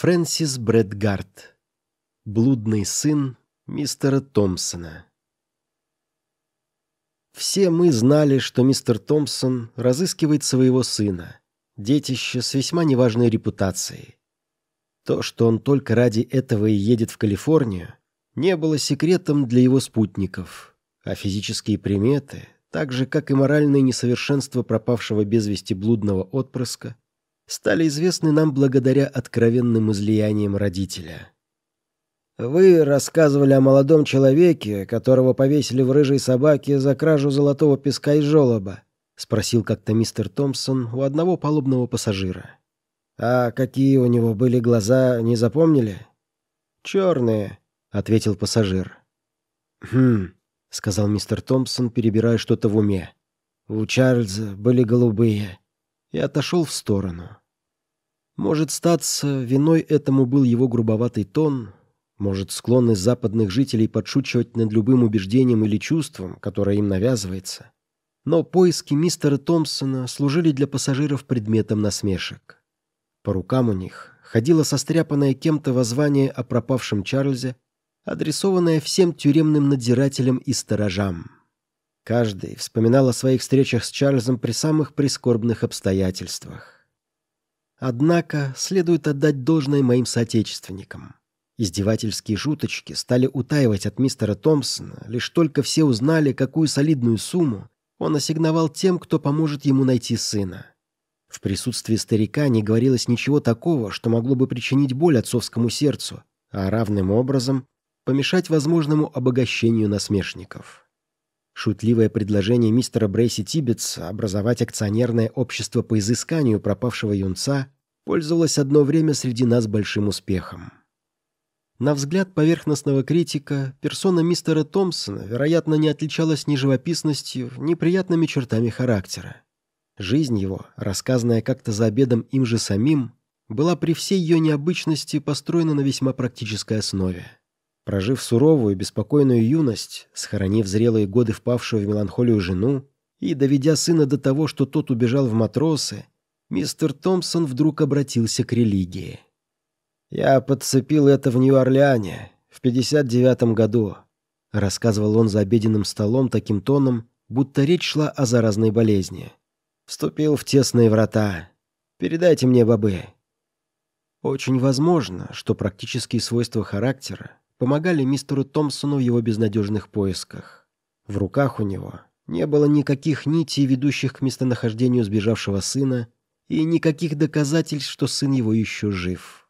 Фрэнсис Брэдгард. Блудный сын мистера Томпсона. Все мы знали, что мистер Томпсон разыскивает своего сына, детище с весьма неважной репутацией. То, что он только ради этого и едет в Калифорнию, не было секретом для его спутников, а физические приметы, так же, как и моральные несовершенства пропавшего без вести блудного отпрыска, стали известны нам благодаря откровенным излияниям родителя. «Вы рассказывали о молодом человеке, которого повесили в рыжей собаке за кражу золотого песка и желоба», — спросил как-то мистер Томпсон у одного палубного пассажира. «А какие у него были глаза, не запомнили?» «Черные», — ответил пассажир. «Хм», — сказал мистер Томпсон, перебирая что-то в уме. «У Чарльза были голубые». И отошел в сторону. Может, статься, виной этому был его грубоватый тон, может, склонность западных жителей подшучивать над любым убеждением или чувством, которое им навязывается. Но поиски мистера Томпсона служили для пассажиров предметом насмешек. По рукам у них ходило состряпанное кем-то воззвание о пропавшем Чарльзе, адресованное всем тюремным надзирателям и сторожам. Каждый вспоминал о своих встречах с Чарльзом при самых прискорбных обстоятельствах. Однако следует отдать должное моим соотечественникам. Издевательские шуточки стали утаивать от мистера Томпсона, лишь только все узнали, какую солидную сумму он ассигновал тем, кто поможет ему найти сына. В присутствии старика не говорилось ничего такого, что могло бы причинить боль отцовскому сердцу, а равным образом помешать возможному обогащению насмешников. Шутливое предложение мистера Брейси Тибетса образовать акционерное общество по изысканию пропавшего юнца пользовалось одно время среди нас большим успехом. На взгляд поверхностного критика, персона мистера Томпсона, вероятно, не отличалась ни живописностью, ни приятными чертами характера. Жизнь его, рассказанная как-то за обедом им же самим, была при всей ее необычности построена на весьма практической основе. Прожив суровую, беспокойную юность, схоронив зрелые годы впавшую в меланхолию жену и доведя сына до того, что тот убежал в матросы, мистер Томпсон вдруг обратился к религии. «Я подцепил это в Нью-Орлеане в 59-м году», рассказывал он за обеденным столом таким тоном, будто речь шла о заразной болезни. «Вступил в тесные врата. Передайте мне бобы». Очень возможно, что практические свойства характера помогали мистеру Томпсону в его безнадежных поисках. В руках у него не было никаких нитей, ведущих к местонахождению сбежавшего сына, и никаких доказательств, что сын его еще жив.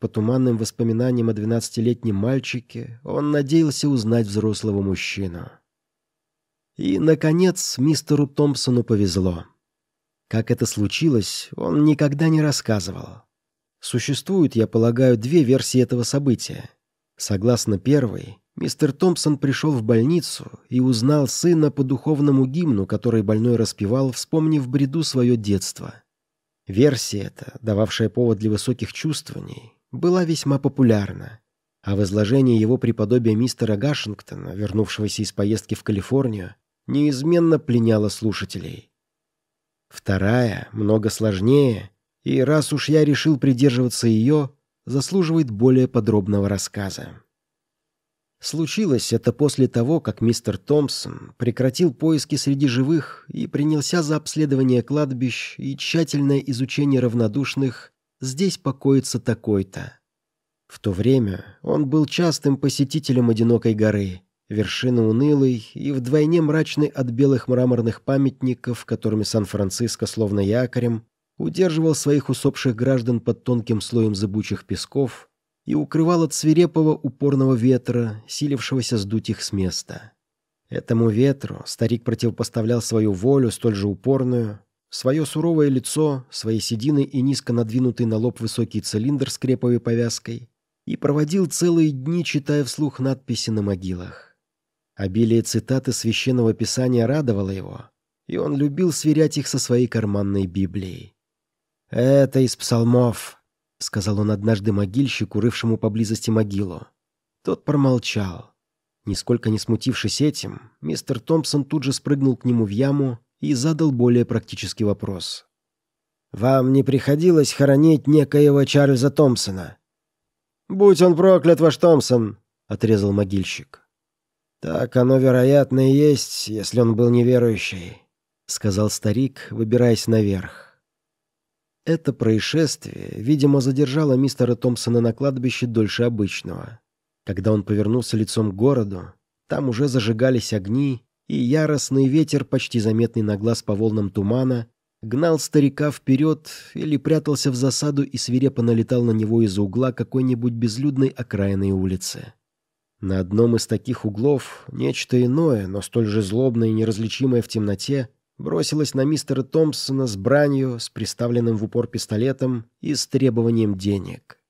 По туманным воспоминаниям о двенадцатилетнем мальчике он надеялся узнать взрослого мужчину. И, наконец, мистеру Томпсону повезло. Как это случилось, он никогда не рассказывал. Существуют, я полагаю, две версии этого события. Согласно первой, мистер Томпсон пришел в больницу и узнал сына по духовному гимну, который больной распевал, вспомнив бреду свое детство. Версия эта, дававшая повод для высоких чувствований, была весьма популярна, а в изложении его преподобия мистера Гашингтона, вернувшегося из поездки в Калифорнию, неизменно пленяла слушателей. Вторая, много сложнее, и раз уж я решил придерживаться ее, заслуживает более подробного рассказа. Случилось это после того, как мистер Томпсон прекратил поиски среди живых и принялся за обследование кладбищ и тщательное изучение равнодушных «здесь покоится такой-то». В то время он был частым посетителем одинокой горы, вершины унылой и вдвойне мрачной от белых мраморных памятников, которыми Сан-Франциско, словно якорем, удерживал своих усопших граждан под тонким слоем зыбучих песков и укрывал от свирепого упорного ветра, силившегося сдуть их с места. Этому ветру старик противопоставлял свою волю, столь же упорную, свое суровое лицо, свои седины и низко надвинутый на лоб высокий цилиндр с креповой повязкой, и проводил целые дни, читая вслух надписи на могилах. Обилие цитаты священного писания радовало его, и он любил сверять их со своей карманной Библией. «Это из псалмов», — сказал он однажды могильщику, рывшему поблизости могилу. Тот промолчал. Нисколько не смутившись этим, мистер Томпсон тут же спрыгнул к нему в яму и задал более практический вопрос. «Вам не приходилось хоронить некоего Чарльза Томпсона?» «Будь он проклят, ваш Томпсон!» — отрезал могильщик. «Так оно, вероятно, и есть, если он был неверующий», — сказал старик, выбираясь наверх. Это происшествие, видимо, задержало мистера Томпсона на кладбище дольше обычного. Когда он повернулся лицом к городу, там уже зажигались огни, и яростный ветер, почти заметный на глаз по волнам тумана, гнал старика вперед или прятался в засаду и свирепо налетал на него из-за угла какой-нибудь безлюдной окраинной улицы. На одном из таких углов нечто иное, но столь же злобное и неразличимое в темноте, бросилось на мистера Томпсона с бранью, с приставленным в упор пистолетом и с требованием денег.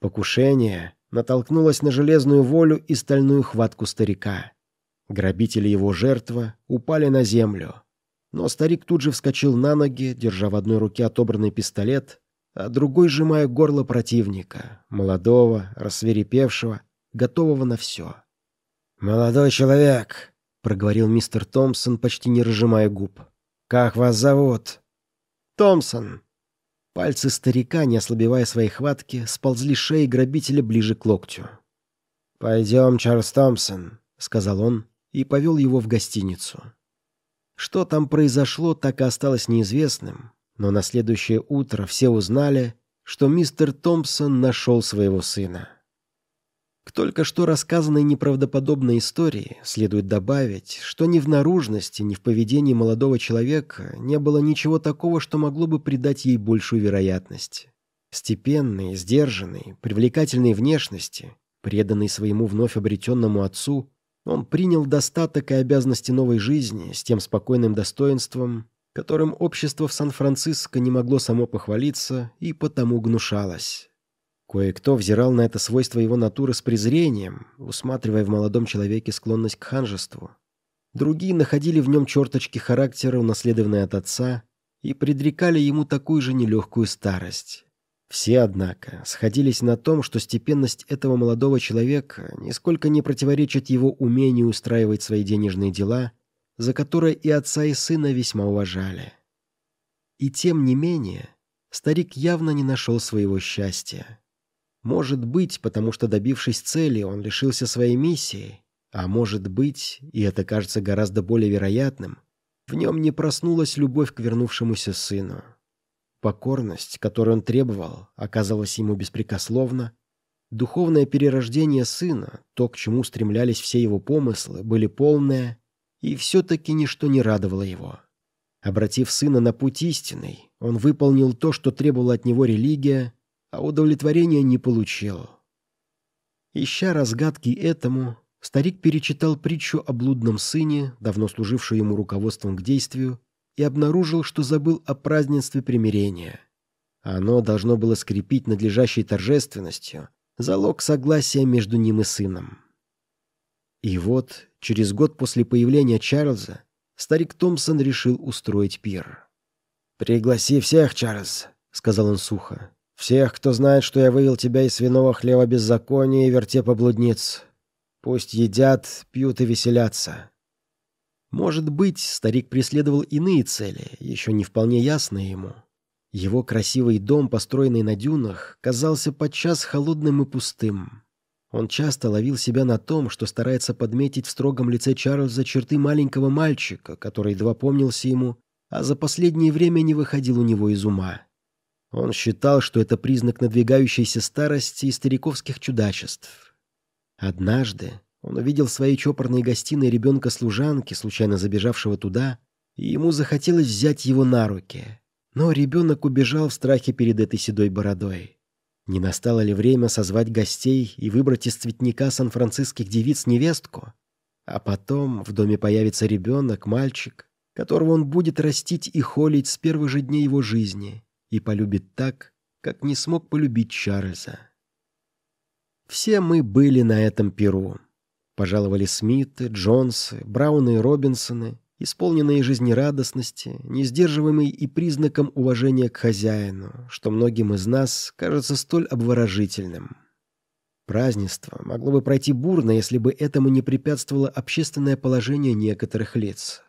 Покушение натолкнулось на железную волю и стальную хватку старика. Грабители его жертва упали на землю. Но старик тут же вскочил на ноги, держа в одной руке отобранный пистолет, а другой сжимая горло противника, молодого, рассверепевшего, готового на все. «Молодой человек», — проговорил мистер Томпсон, почти не разжимая губ. «Как вас зовут?» «Томпсон». Пальцы старика, не ослабевая своей хватки, сползли шеи грабителя ближе к локтю. «Пойдем, Чарльз Томпсон», — сказал он и повел его в гостиницу. Что там произошло, так и осталось неизвестным, но на следующее утро все узнали, что мистер Томпсон нашел своего сына. К только что рассказанной неправдоподобной истории следует добавить, что ни в наружности, ни в поведении молодого человека не было ничего такого, что могло бы придать ей большую вероятность. Степенный, сдержанный, привлекательной внешности, преданный своему вновь обретенному отцу, он принял достаток и обязанности новой жизни с тем спокойным достоинством, которым общество в Сан-Франциско не могло само похвалиться и потому гнушалось. Кое-кто взирал на это свойство его натуры с презрением, усматривая в молодом человеке склонность к ханжеству. Другие находили в нем черточки характера, унаследованные от отца, и предрекали ему такую же нелегкую старость. Все, однако, сходились на том, что степенность этого молодого человека нисколько не противоречит его умению устраивать свои денежные дела, за которые и отца, и сына весьма уважали. И тем не менее, старик явно не нашел своего счастья. Может быть, потому что, добившись цели, он лишился своей миссии, а может быть, и это кажется гораздо более вероятным, в нем не проснулась любовь к вернувшемуся сыну. Покорность, которую он требовал, оказалась ему беспрекословна. Духовное перерождение сына, то, к чему стремлялись все его помыслы, были полное, и все-таки ничто не радовало его. Обратив сына на путь истинный, он выполнил то, что требовала от него религия, а удовлетворения не получил. Ища разгадки этому, старик перечитал притчу о блудном сыне, давно служившую ему руководством к действию, и обнаружил, что забыл о празднестве примирения. Оно должно было скрепить надлежащей торжественностью залог согласия между ним и сыном. И вот, через год после появления Чарльза, старик Томпсон решил устроить пир. «Пригласи всех, Чарльз», — сказал он сухо. «Всех, кто знает, что я вывел тебя из свиного хлева беззакония и вертепа блудниц. Пусть едят, пьют и веселятся. Может быть, старик преследовал иные цели, еще не вполне ясные ему. Его красивый дом, построенный на дюнах, казался подчас холодным и пустым. Он часто ловил себя на том, что старается подметить в строгом лице Чарльза черты маленького мальчика, который едва помнился ему, а за последнее время не выходил у него из ума. Он считал, что это признак надвигающейся старости и стариковских чудачеств. Однажды, он увидел в своей чопорной гостиной ребенка-служанки, случайно забежавшего туда, и ему захотелось взять его на руки. Но ребенок убежал в страхе перед этой седой бородой. Не настало ли время созвать гостей и выбрать из цветника сан-франциских девиц невестку? А потом в доме появится ребенок, мальчик, которого он будет растить и холить с первых же дней его жизни и полюбит так, как не смог полюбить Чарльза. Все мы были на этом перу. Пожаловали Смиты, Джонсы, Брауны и Робинсоны, исполненные жизнерадостности, несдерживаемые и признаком уважения к хозяину, что многим из нас кажется столь обворожительным. Празднество могло бы пройти бурно, если бы этому не препятствовало общественное положение некоторых лиц.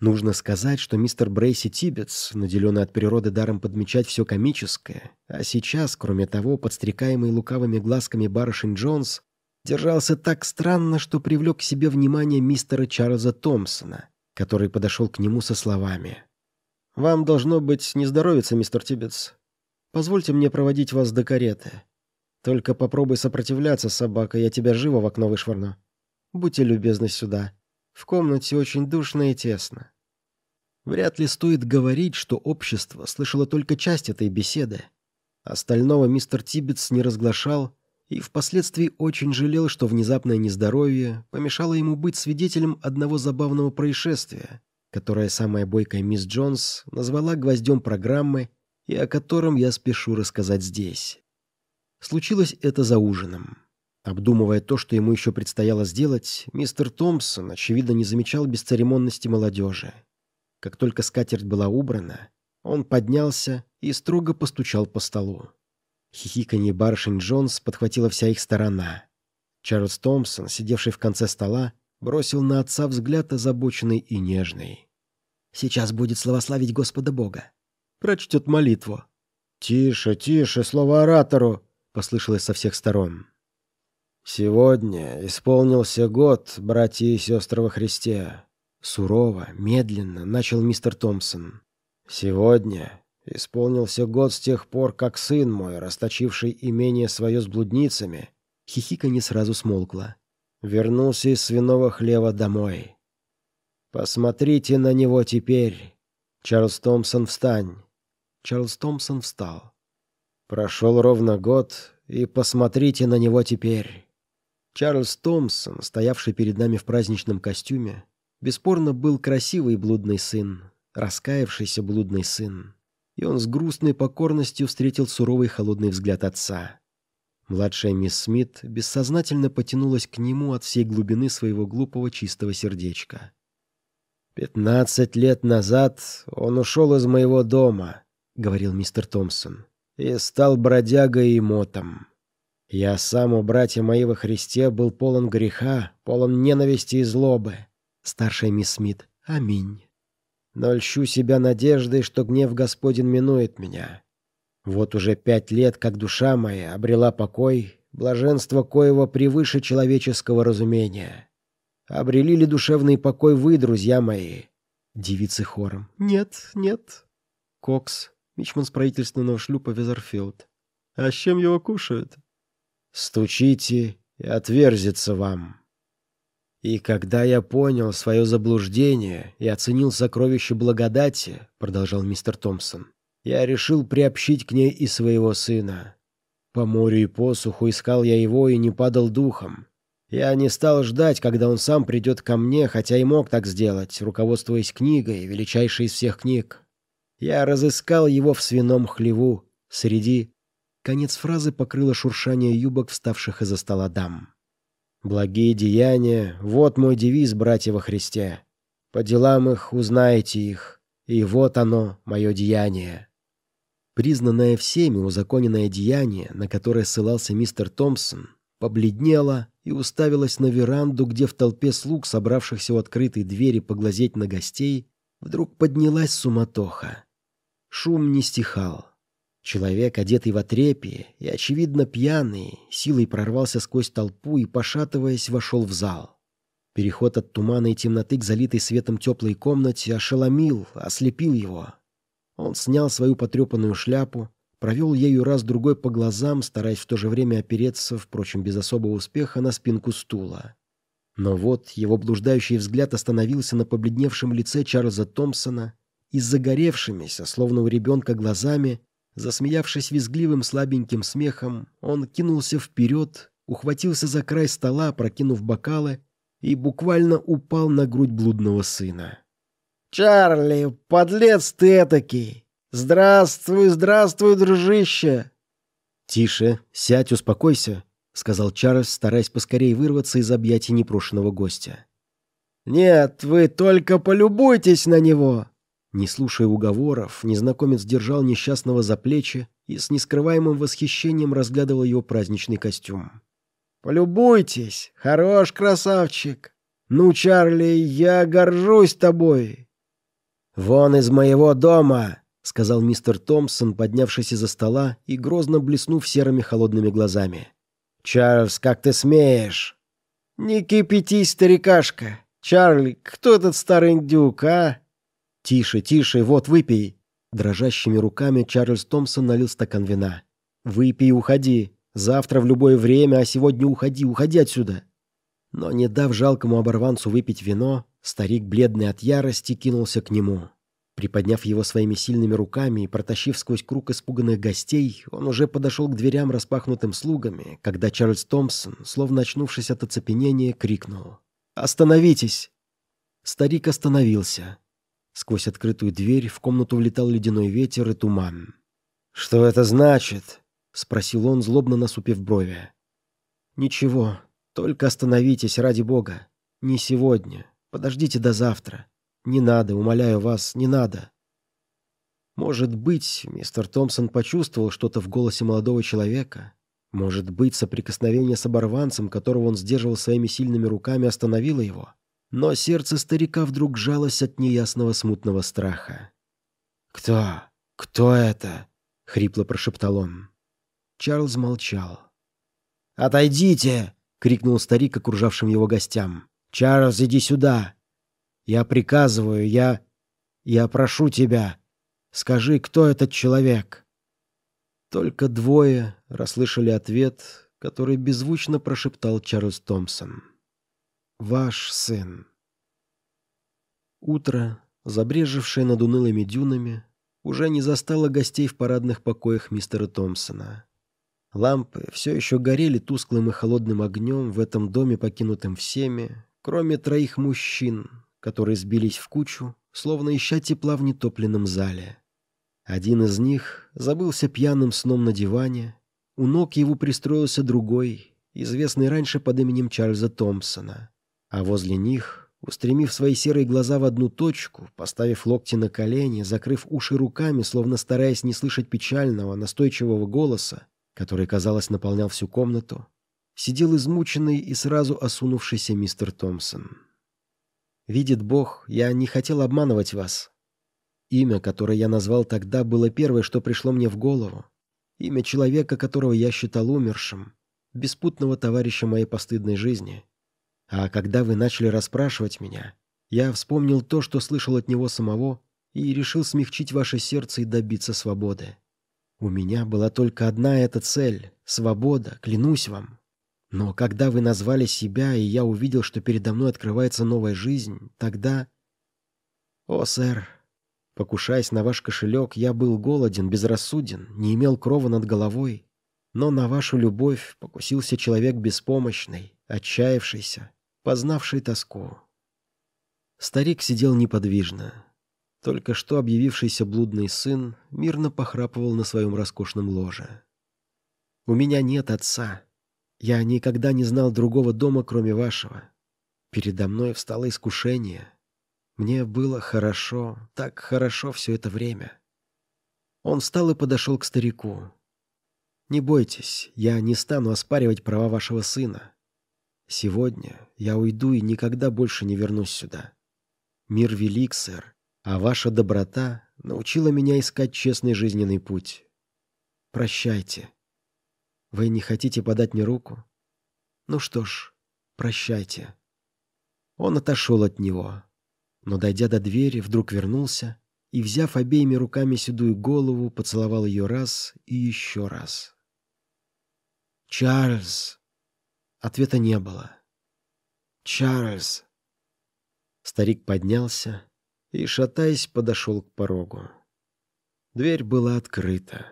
Нужно сказать, что мистер Брейси Тибетс, наделенный от природы даром подмечать все комическое, а сейчас, кроме того, подстрекаемый лукавыми глазками барышень Джонс, держался так странно, что привлек к себе внимание мистера Чарльза Томпсона, который подошел к нему со словами. «Вам должно быть не здоровится, мистер Тибетс. Позвольте мне проводить вас до кареты. Только попробуй сопротивляться, собака, я тебя живо в окно вышвырну. Будьте любезны сюда». В комнате очень душно и тесно. Вряд ли стоит говорить, что общество слышало только часть этой беседы. Остального мистер Тибетс не разглашал и впоследствии очень жалел, что внезапное нездоровье помешало ему быть свидетелем одного забавного происшествия, которое самая бойкая мисс Джонс назвала гвоздем программы и о котором я спешу рассказать здесь. Случилось это за ужином. Обдумывая то, что ему еще предстояло сделать, мистер Томпсон, очевидно, не замечал бесцеремонности молодежи. Как только скатерть была убрана, он поднялся и строго постучал по столу. Хихиканье барышень Джонс подхватила вся их сторона. Чарльз Томпсон, сидевший в конце стола, бросил на отца взгляд озабоченный и нежный. «Сейчас будет славославить Господа Бога. Прочтет молитву». «Тише, тише, слово оратору!» — послышалось со всех сторон. «Сегодня исполнился год, братья и сестры во Христе». Сурово, медленно начал мистер Томпсон. «Сегодня исполнился год с тех пор, как сын мой, расточивший имение свое с блудницами, хихика не сразу смолкла, вернулся из свиного хлева домой. Посмотрите на него теперь. Чарльз Томпсон, встань». Чарльз Томпсон встал. «Прошел ровно год, и посмотрите на него теперь». Чарльз Томпсон, стоявший перед нами в праздничном костюме, бесспорно был красивый блудный сын, раскаявшийся блудный сын. И он с грустной покорностью встретил суровый холодный взгляд отца. Младшая мисс Смит бессознательно потянулась к нему от всей глубины своего глупого чистого сердечка. «Пятнадцать лет назад он ушел из моего дома», — говорил мистер Томпсон, — «и стал бродягой и мотом. Я сам, у братья мои во Христе, был полон греха, полон ненависти и злобы. Старшая мисс Смит. Аминь. Но льщу себя надеждой, что гнев Господень минует меня. Вот уже пять лет, как душа моя обрела покой, блаженство коего превыше человеческого разумения. Обрели ли душевный покой вы, друзья мои? Девицы хором. Нет, нет. Кокс, мичман с правительственного шлюпа Везерфилд. А с чем его кушают? Стучите, и отверзится вам. И когда я понял свое заблуждение и оценил сокровище благодати, продолжал мистер Томпсон, я решил приобщить к ней и своего сына. По морю и посуху искал я его и не падал духом. Я не стал ждать, когда он сам придет ко мне, хотя и мог так сделать, руководствуясь книгой, величайшей из всех книг. Я разыскал его в свином хлеву, среди Конец фразы покрыло шуршание юбок, вставших из-за стола дам. «Благие деяния — вот мой девиз, братья во Христе. По делам их узнаете их, и вот оно, мое деяние». Признанное всеми узаконенное деяние, на которое ссылался мистер Томпсон, побледнело и уставилось на веранду, где в толпе слуг, собравшихся у открытой двери поглазеть на гостей, вдруг поднялась суматоха. Шум не стихал. Человек, одетый в отрепье и, очевидно, пьяный, силой прорвался сквозь толпу и, пошатываясь, вошел в зал. Переход от тумана и темноты к залитой светом теплой комнате ошеломил, ослепил его. Он снял свою потрепанную шляпу, провел ею раз-другой по глазам, стараясь в то же время опереться, впрочем, без особого успеха, на спинку стула. Но вот его блуждающий взгляд остановился на побледневшем лице Чарльза Томпсона и с загоревшимися, словно у ребенка, глазами Засмеявшись визгливым слабеньким смехом, он кинулся вперед, ухватился за край стола, прокинув бокалы, и буквально упал на грудь блудного сына. «Чарли, подлец ты этакий! Здравствуй, здравствуй, дружище!» «Тише, сядь, успокойся», — сказал Чарльз, стараясь поскорее вырваться из объятий непрошенного гостя. «Нет, вы только полюбуйтесь на него!» Не слушая уговоров, незнакомец держал несчастного за плечи и с нескрываемым восхищением разглядывал его праздничный костюм. «Полюбуйтесь! Хорош красавчик! Ну, Чарли, я горжусь тобой! «Вон из моего дома!» — сказал мистер Томпсон, поднявшись из-за стола и грозно блеснув серыми холодными глазами. «Чарльз, как ты смеешь?» «Не кипятись, старикашка! Чарли, кто этот старый индюк, а?» «Тише, тише, вот, выпей!» Дрожащими руками Чарльз Томпсон налил стакан вина. «Выпей уходи. Завтра в любое время, а сегодня уходи, уходи отсюда!» Но, не дав жалкому оборванцу выпить вино, старик, бледный от ярости, кинулся к нему. Приподняв его своими сильными руками и протащив сквозь круг испуганных гостей, он уже подошел к дверям, распахнутым слугами, когда Чарльз Томпсон, словно очнувшись от оцепенения, крикнул. «Остановитесь!» Старик остановился. Сквозь открытую дверь в комнату влетал ледяной ветер и туман. «Что это значит?» — спросил он, злобно насупив брови. «Ничего, только остановитесь, ради бога. Не сегодня. Подождите до завтра. Не надо, умоляю вас, не надо. Может быть, мистер Томпсон почувствовал что-то в голосе молодого человека. Может быть, соприкосновение с оборванцем, которого он сдерживал своими сильными руками, остановило его. Но сердце старика вдруг жалось от неясного смутного страха. «Кто? Кто это?» — хрипло прошептал он. Чарльз молчал. «Отойдите!» — крикнул старик окружавшим его гостям. «Чарльз, иди сюда! Я приказываю, я... я прошу тебя. Скажи, кто этот человек?» Только двое расслышали ответ, который беззвучно прошептал Чарльз Томпсон. «Ваш сын». Утро, забрежевшее над унылыми дюнами, уже не застало гостей в парадных покоях мистера Томпсона. Лампы все еще горели тусклым и холодным огнем в этом доме, покинутом всеми, кроме троих мужчин, которые сбились в кучу, словно ища тепла в нетопленном зале. Один из них забылся пьяным сном на диване, у ног его пристроился другой, известный раньше под именем Чарльза Томпсона, а возле них, устремив свои серые глаза в одну точку, поставив локти на колени, закрыв уши руками, словно стараясь не слышать печального, настойчивого голоса, который, казалось, наполнял всю комнату, сидел измученный и сразу осунувшийся мистер Томпсон. «Видит Бог, я не хотел обманывать вас. Имя, которое я назвал тогда, было первое, что пришло мне в голову. Имя человека, которого я считал умершим, беспутного товарища моей постыдной жизни. А когда вы начали расспрашивать меня, я вспомнил то, что слышал от него самого, и решил смягчить ваше сердце и добиться свободы. У меня была только одна эта цель — свобода, клянусь вам. Но когда вы назвали себя, и я увидел, что передо мной открывается новая жизнь, тогда... О, сэр, покушаясь на ваш кошелек, я был голоден, безрассуден, не имел крова над головой. Но на вашу любовь покусился человек беспомощный, отчаявшийся, познавший тоску. Старик сидел неподвижно, только что объявившийся блудный сын мирно похрапывал на своем роскошном ложе. «У меня нет отца. Я никогда не знал другого дома, кроме вашего. Передо мной встало искушение. Мне было хорошо, так хорошо все это время». Он встал и подошел к старику. «Не бойтесь, я не стану оспаривать права вашего сына. Сегодня я уйду и никогда больше не вернусь сюда. Мир велик, сэр, а ваша доброта научила меня искать честный жизненный путь. Прощайте. Вы не хотите подать мне руку? Ну что ж, прощайте. Он отошел от него, но, дойдя до двери, вдруг вернулся и, взяв обеими руками седую голову, поцеловал ее раз и еще раз. «Чарльз!» Ответа не было. «Чарльз!» Старик поднялся, и, шатаясь, подошел к порогу. Дверь была открыта.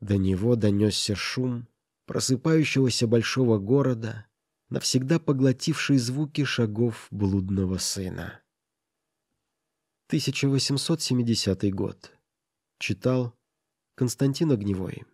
До него донесся шум просыпающегося большого города, навсегда поглотивший звуки шагов блудного сына. 1870 год. Читал Константин Огневой.